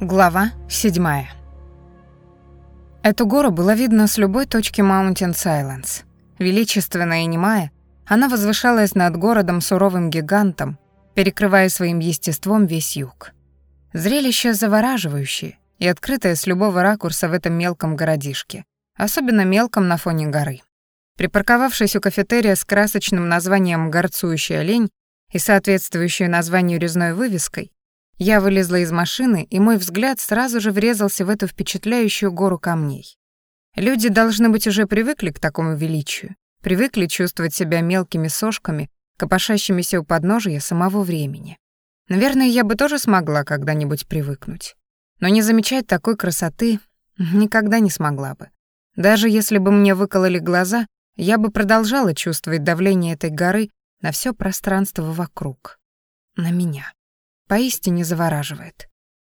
Глава 7. Эту гору было видно с любой точки Mountain Silence. Величественная и немая, она возвышалась над городом суровым гигантом, перекрывая своим естеством весь юг. Зрелище завораживающее и открытое с любого ракурса в этом мелком городишке, особенно мелком на фоне горы. Припарковавшись у кафетерия с красочным названием «Горцующий олень» и соответствующей названию резной вывеской, я вылезла из машины, и мой взгляд сразу же врезался в эту впечатляющую гору камней. Люди, должны быть, уже привыкли к такому величию, привыкли чувствовать себя мелкими сошками, копошащимися у подножия самого времени. Наверное, я бы тоже смогла когда-нибудь привыкнуть. Но не замечать такой красоты никогда не смогла бы. Даже если бы мне выкололи глаза, я бы продолжала чувствовать давление этой горы на все пространство вокруг. На меня поистине завораживает.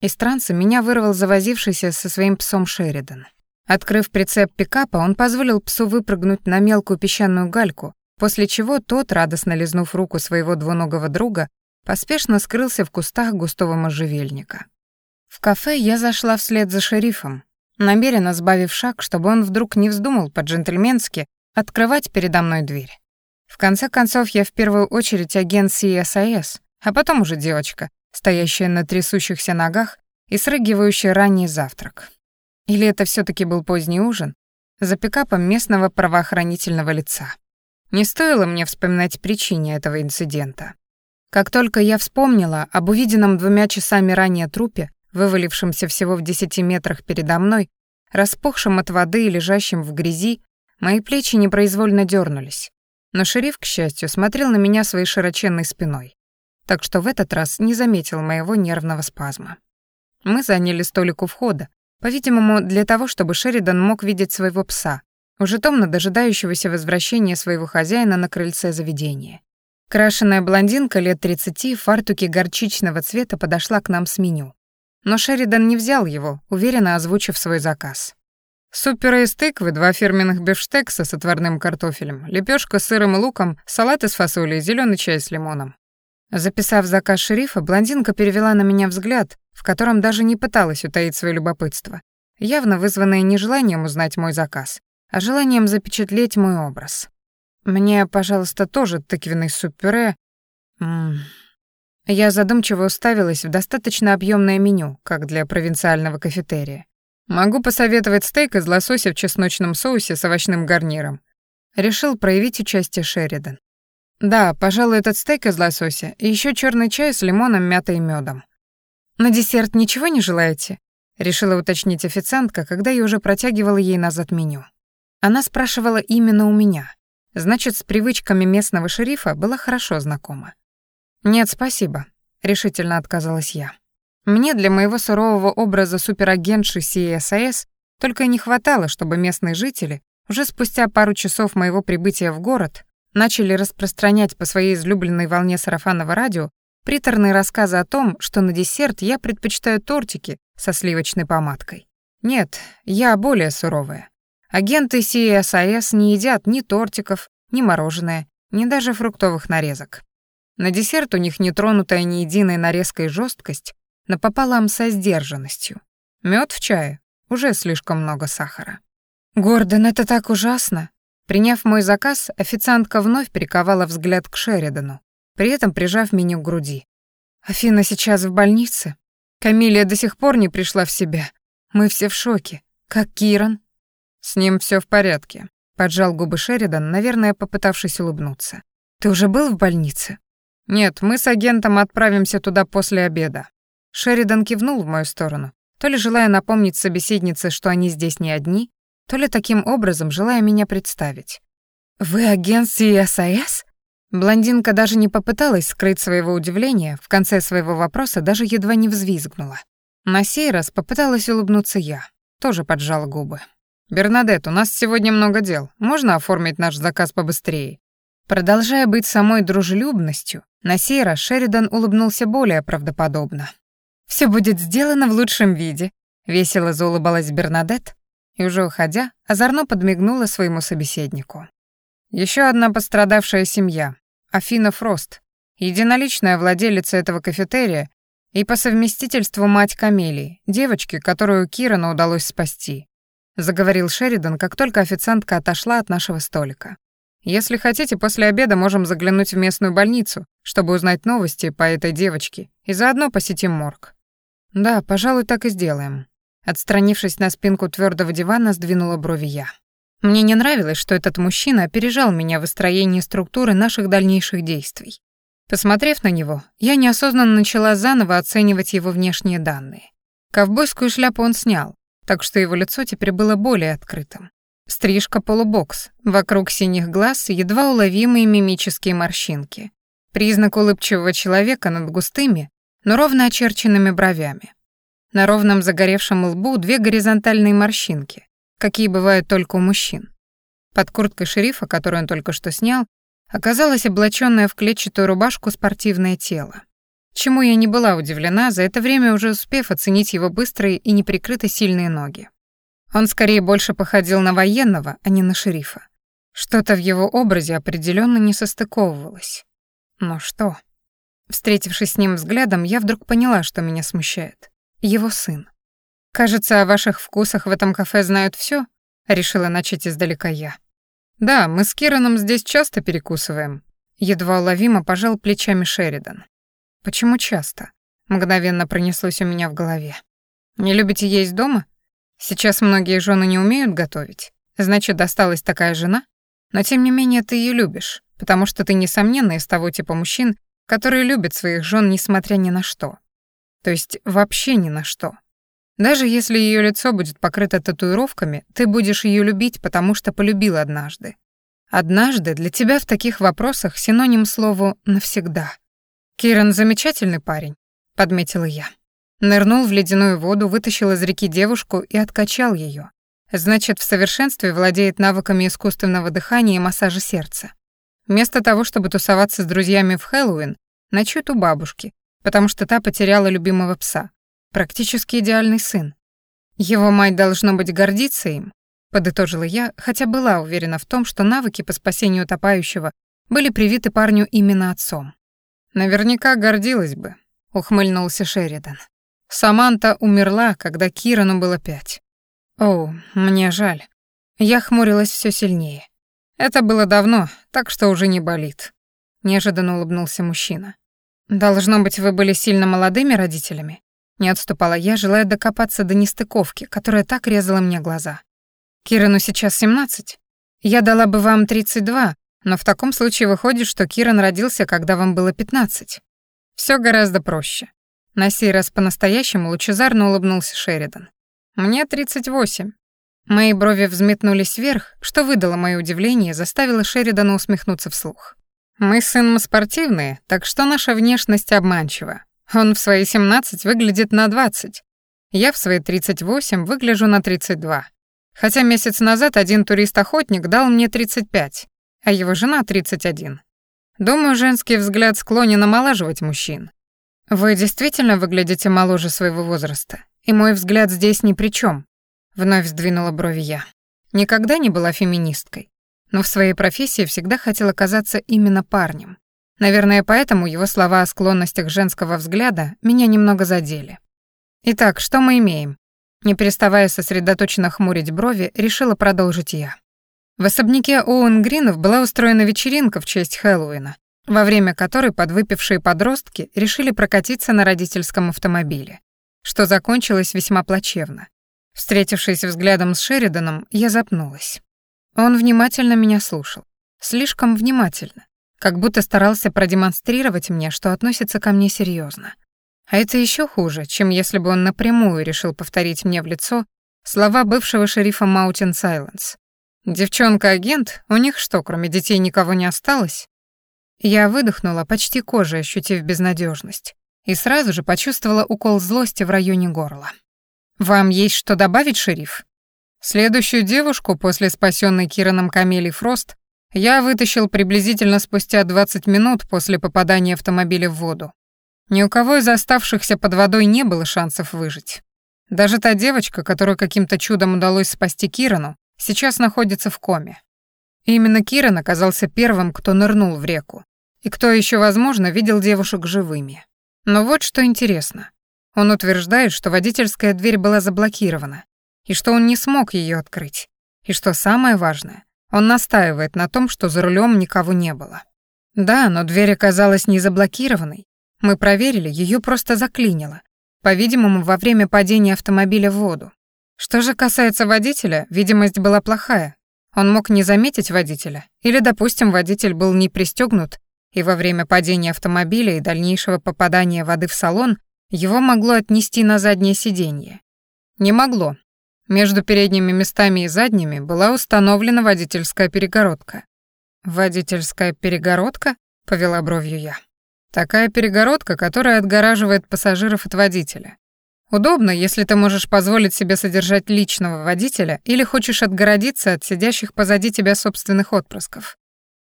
Из транса меня вырвал завозившийся со своим псом Шеридан. Открыв прицеп пикапа, он позволил псу выпрыгнуть на мелкую песчаную гальку, после чего тот, радостно лизнув руку своего двуногого друга, поспешно скрылся в кустах густого можжевельника. В кафе я зашла вслед за шерифом, намеренно сбавив шаг, чтобы он вдруг не вздумал по-джентльменски открывать передо мной дверь. В конце концов, я в первую очередь агент CSIS, а потом уже девочка, стоящая на трясущихся ногах и срыгивающая ранний завтрак. Или это все таки был поздний ужин за пикапом местного правоохранительного лица. Не стоило мне вспоминать причине этого инцидента. Как только я вспомнила об увиденном двумя часами ранее трупе, вывалившемся всего в десяти метрах передо мной, распухшем от воды и лежащем в грязи, мои плечи непроизвольно дернулись. Но шериф, к счастью, смотрел на меня своей широченной спиной так что в этот раз не заметил моего нервного спазма. Мы заняли столик у входа, по-видимому, для того, чтобы Шеридан мог видеть своего пса, уже томно дожидающегося возвращения своего хозяина на крыльце заведения. Крашеная блондинка лет 30 в фартуке горчичного цвета подошла к нам с меню. Но Шеридан не взял его, уверенно озвучив свой заказ. Супер из тыквы, два фирменных бифштекса с отварным картофелем, лепешка с сыром и луком, салат из фасоли и зеленый чай с лимоном. Записав заказ шерифа, блондинка перевела на меня взгляд, в котором даже не пыталась утаить свое любопытство, явно вызванное не желанием узнать мой заказ, а желанием запечатлеть мой образ. «Мне, пожалуйста, тоже тыквенный суп-пюре». Я задумчиво уставилась в достаточно объемное меню, как для провинциального кафетерия. Могу посоветовать стейк из лосося в чесночном соусе с овощным гарниром. Решил проявить участие Шеридан. Да, пожалуй, этот стейк из лосося и еще черный чай с лимоном, мятой и медом. На десерт ничего не желаете? решила уточнить официантка, когда я уже протягивала ей назад меню. Она спрашивала именно у меня. Значит, с привычками местного шерифа была хорошо знакома. Нет, спасибо, решительно отказалась я. Мне для моего сурового образа суперагентши CSIS только не хватало, чтобы местные жители уже спустя пару часов моего прибытия в город начали распространять по своей излюбленной волне сарафанного радио приторные рассказы о том, что на десерт я предпочитаю тортики со сливочной помадкой. Нет, я более суровая. Агенты CSIS не едят ни тортиков, ни мороженое, ни даже фруктовых нарезок. На десерт у них не тронутая ни единой нарезкой жесткость, напополам со сдержанностью. Мед в чае, уже слишком много сахара. «Гордон, это так ужасно!» Приняв мой заказ, официантка вновь приковала взгляд к Шеридану, при этом прижав меню к груди. «Афина сейчас в больнице? Камилия до сих пор не пришла в себя. Мы все в шоке. Как Киран?» «С ним все в порядке», — поджал губы Шеридан, наверное, попытавшись улыбнуться. «Ты уже был в больнице?» «Нет, мы с агентом отправимся туда после обеда». Шеридан кивнул в мою сторону, то ли желая напомнить собеседнице, что они здесь не одни, то ли таким образом желая меня представить. «Вы агент CSIS?» Блондинка даже не попыталась скрыть своего удивления, в конце своего вопроса даже едва не взвизгнула. На сей раз попыталась улыбнуться я, тоже поджала губы. «Бернадет, у нас сегодня много дел. Можно оформить наш заказ побыстрее?» Продолжая быть самой дружелюбностью, на сей раз Шеридан улыбнулся более правдоподобно. «Всё будет сделано в лучшем виде», — весело заулыбалась Бернадет, и уже уходя, озорно подмигнула своему собеседнику. Еще одна пострадавшая семья, Афина Фрост, единоличная владелица этого кафетерия, И по совместительству мать Камелии, девочки, которую Кирану удалось спасти. Заговорил Шеридан, как только официантка отошла от нашего столика. Если хотите, после обеда можем заглянуть в местную больницу, чтобы узнать новости по этой девочке, и заодно посетим морг. Да, пожалуй, так и сделаем. Отстранившись на спинку твердого дивана, сдвинула брови я. Мне не нравилось, что этот мужчина опережал меня в выстроении структуры наших дальнейших действий. Посмотрев на него, я неосознанно начала заново оценивать его внешние данные. Ковбойскую шляпу он снял, так что его лицо теперь было более открытым. Стрижка полубокс, вокруг синих глаз едва уловимые мимические морщинки. Признак улыбчивого человека над густыми, но ровно очерченными бровями. На ровном загоревшем лбу две горизонтальные морщинки, какие бывают только у мужчин. Под курткой шерифа, которую он только что снял, оказалось облачённое в клетчатую рубашку спортивное тело. Чему я не была удивлена, за это время уже успев оценить его быстрые и неприкрыто сильные ноги. Он скорее больше походил на военного, а не на шерифа. Что-то в его образе определенно не состыковывалось. Но что? Встретившись с ним взглядом, я вдруг поняла, что меня смущает. Его сын. «Кажется, о ваших вкусах в этом кафе знают все, решила начать издалека я. «Да, мы с Кираном здесь часто перекусываем», — едва уловимо пожал плечами Шеридан. «Почему часто?» — мгновенно пронеслось у меня в голове. «Не любите есть дома? Сейчас многие жены не умеют готовить. Значит, досталась такая жена? Но тем не менее ты ее любишь, потому что ты, несомненно, из того типа мужчин, которые любят своих жен, несмотря ни на что. То есть вообще ни на что. Даже если ее лицо будет покрыто татуировками, ты будешь ее любить, потому что полюбил однажды. Однажды для тебя в таких вопросах синоним слову «навсегда». «Киран замечательный парень», — подметила я. Нырнул в ледяную воду, вытащил из реки девушку и откачал ее. Значит, в совершенстве владеет навыками искусственного дыхания и массажа сердца. Вместо того, чтобы тусоваться с друзьями в Хэллоуин, ночует у бабушки, потому что та потеряла любимого пса. Практически идеальный сын. Его мать должно быть гордиться им, подытожила я, хотя была уверена в том, что навыки по спасению утопающего были привиты парню именно отцом. Наверняка гордилась бы, ухмыльнулся Шеридан. Саманта умерла, когда Кирану было пять. О, мне жаль. Я хмурилась все сильнее. Это было давно, так что уже не болит. Неожиданно улыбнулся мужчина. Должно быть, вы были сильно молодыми родителями? Не отступала я, желая докопаться до нестыковки, которая так резала мне глаза. Кирану сейчас 17. Я дала бы вам 32, но в таком случае выходит, что Киран родился, когда вам было 15. Все гораздо проще. На сей раз по-настоящему лучезарно улыбнулся Шеридан. Мне 38. Мои брови взметнулись вверх, что выдало мое удивление и заставило Шеридана усмехнуться вслух. Мы с сыном спортивные, так что наша внешность обманчива. Он в свои 17 выглядит на 20. Я в свои 38 выгляжу на 32. Хотя месяц назад один турист-охотник дал мне 35, а его жена 31. Думаю, женский взгляд склонен омолаживать мужчин. Вы действительно выглядите моложе своего возраста, и мой взгляд здесь ни при чем. Вновь сдвинула брови я. Никогда не была феминисткой, но в своей профессии всегда хотела казаться именно парнем. Наверное, поэтому его слова о склонностях женского взгляда меня немного задели. Итак, что мы имеем? Не переставая сосредоточенно хмурить брови, решила продолжить я. В особняке Оуэн Гринов была устроена вечеринка в честь Хэллоуина, во время которой подвыпившие подростки решили прокатиться на родительском автомобиле, что закончилось весьма плачевно. Встретившись взглядом с Шериданом, я запнулась. Он внимательно меня слушал. Слишком внимательно как будто старался продемонстрировать мне, что относится ко мне серьезно. А это еще хуже, чем если бы он напрямую решил повторить мне в лицо слова бывшего шерифа Маутин Сайленс. «Девчонка-агент? У них что, кроме детей никого не осталось?» Я выдохнула, почти кожей ощутив безнадежность, и сразу же почувствовала укол злости в районе горла. «Вам есть что добавить, шериф?» Следующую девушку после спасенной Кираном Камели Фрост я вытащил приблизительно спустя 20 минут после попадания автомобиля в воду. Ни у кого из оставшихся под водой не было шансов выжить. Даже та девочка, которую каким-то чудом удалось спасти Кирану, сейчас находится в коме. И именно Киран оказался первым, кто нырнул в реку, и кто еще, возможно, видел девушек живыми. Но вот что интересно. Он утверждает, что водительская дверь была заблокирована, и что он не смог ее открыть. И что самое важное, он настаивает на том, что за рулем никого не было. Да, но дверь оказалась не заблокированной. Мы проверили, ее просто заклинило. По-видимому, во время падения автомобиля в воду. Что же касается водителя, видимость была плохая. Он мог не заметить водителя, или, допустим, водитель был не пристегнут, и во время падения автомобиля и дальнейшего попадания воды в салон его могло отнести на заднее сиденье. Не могло. Между передними местами и задними была установлена водительская перегородка. «Водительская перегородка?» — повела бровью я. «Такая перегородка, которая отгораживает пассажиров от водителя. Удобно, если ты можешь позволить себе содержать личного водителя или хочешь отгородиться от сидящих позади тебя собственных отпрысков.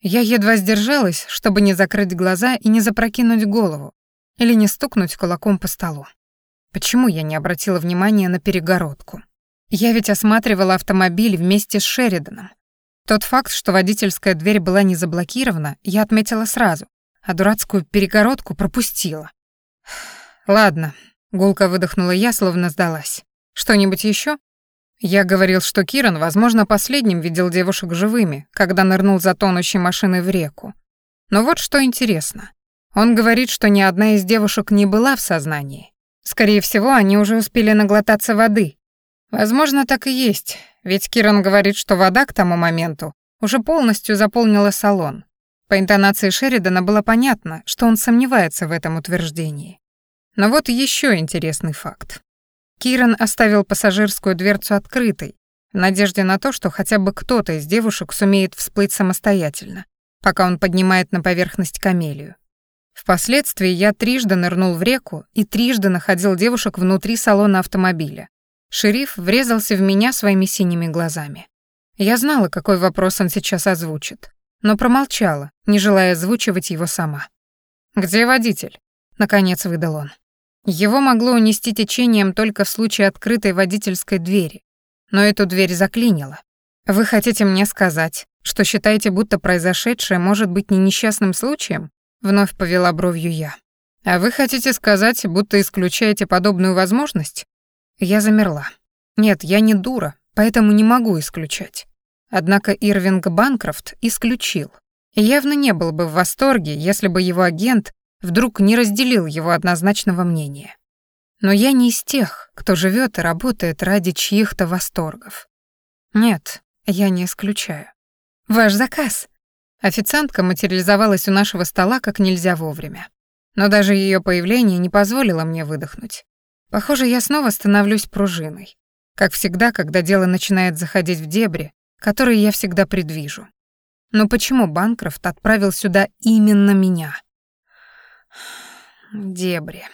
Я едва сдержалась, чтобы не закрыть глаза и не запрокинуть голову или не стукнуть кулаком по столу. Почему я не обратила внимания на перегородку? Я ведь осматривала автомобиль вместе с Шериданом. Тот факт, что водительская дверь была не заблокирована, я отметила сразу, а дурацкую перегородку пропустила. Ладно, Гулко выдохнула я, словно сдалась. Что-нибудь еще? Я говорил, что Киран, возможно, последним видел девушек живыми, когда нырнул за тонущей машиной в реку. Но вот что интересно. Он говорит, что ни одна из девушек не была в сознании. Скорее всего, они уже успели наглотаться воды. Возможно, так и есть, ведь Киран говорит, что вода к тому моменту уже полностью заполнила салон. По интонации Шеридана было понятно, что он сомневается в этом утверждении. Но вот еще интересный факт. Киран оставил пассажирскую дверцу открытой, в надежде на то, что хотя бы кто-то из девушек сумеет всплыть самостоятельно, пока он поднимает на поверхность камелию. Впоследствии я трижды нырнул в реку и трижды находил девушек внутри салона автомобиля. Шериф врезался в меня своими синими глазами. Я знала, какой вопрос он сейчас озвучит, но промолчала, не желая озвучивать его сама. «Где водитель?» — наконец выдал он. Его могло унести течением только в случае открытой водительской двери, но эту дверь заклинило. Вы хотите мне сказать, что считаете, будто произошедшее может быть не несчастным случаем? Вновь повела бровью я. А вы хотите сказать, будто исключаете подобную возможность? Я замерла. Нет, я не дура, поэтому не могу исключать. Однако Ирвинг Банкрофт исключил. И явно не был бы в восторге, если бы его агент вдруг не разделил его однозначного мнения. Но я не из тех, кто живет и работает ради чьих-то восторгов. Нет, я не исключаю. Ваш заказ. Официантка материализовалась у нашего стола как нельзя вовремя. Но даже ее появление не позволило мне выдохнуть. Похоже, я снова становлюсь пружиной. Как всегда, когда дело начинает заходить в дебри, которые я всегда предвижу. Но почему Банкрофт отправил сюда именно меня? Дебри.